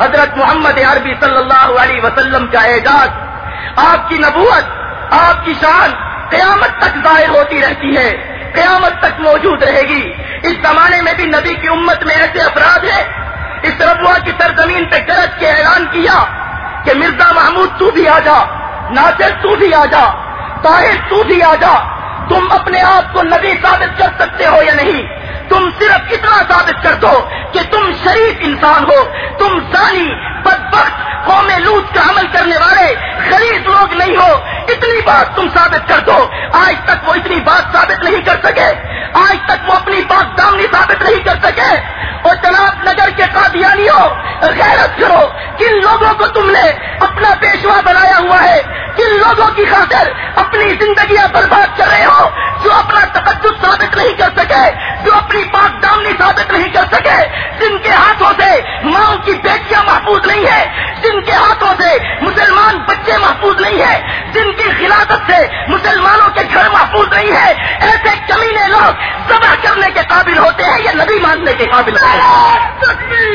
حضرت محمد عربی صلی اللہ علیہ وسلم کا اعجاز، آپ کی نبوت، آپ کی شان قیامت تک ظاہر ہوتی رہتی ہے، قیامت تک موجود رہے گی۔ اس زمانے میں بھی نبی کی امت میں ایسے افراد ہیں، اس ربوا کی سرزمین پہ گرج کے اعلان کیا کہ مرزا محمود تو بھی آ جا، ناصر تو بھی آ جا، طاہر تو بھی آ جا، تم اپنے آپ کو نبی ثابت کر سکتے ہو یا نہیں؟ تم صرف اتنا ثابت کر دو کہ تم شریف انسان ہو۔ تم زانی بدبخت، قوم لوٹ کا عمل کرنے والے، غریب لوگ نہیں ہو۔ اتنی بات تم ثابت کر دو۔ آج تک وہ اتنی بات ثابت نہیں کر سکے۔ آج تک وہ اپنی بات دامنی ثابت نہیں کر سکے۔ اور جناب نگر کے قادیانیوں، غیرت کرو۔ کن لوگوں کو تم نے اپنا پیشوا بنایا ہوا ہے؟ کن لوگوں کی خاطر اپنی زندگیاں برباد کر رہے ہو جو اپنا تقدس ثابت نہیں کر سکے؟ جو اپنی پاک دامنی ثابت نہیں کر سکے، جن کے ہاتھوں سے ماں کی بیٹیاں محفوظ نہیں ہے جن کے ہاتھوں سے مسلمان بچے محفوظ نہیں ہے جن کی خلافت سے مسلمانوں کے گھر محفوظ نہیں ہے ایسے کمینے لوگ سب کرنے کے قابل ہوتے ہیں یا نبی ماننے کے قابل ہوتے ہیں؟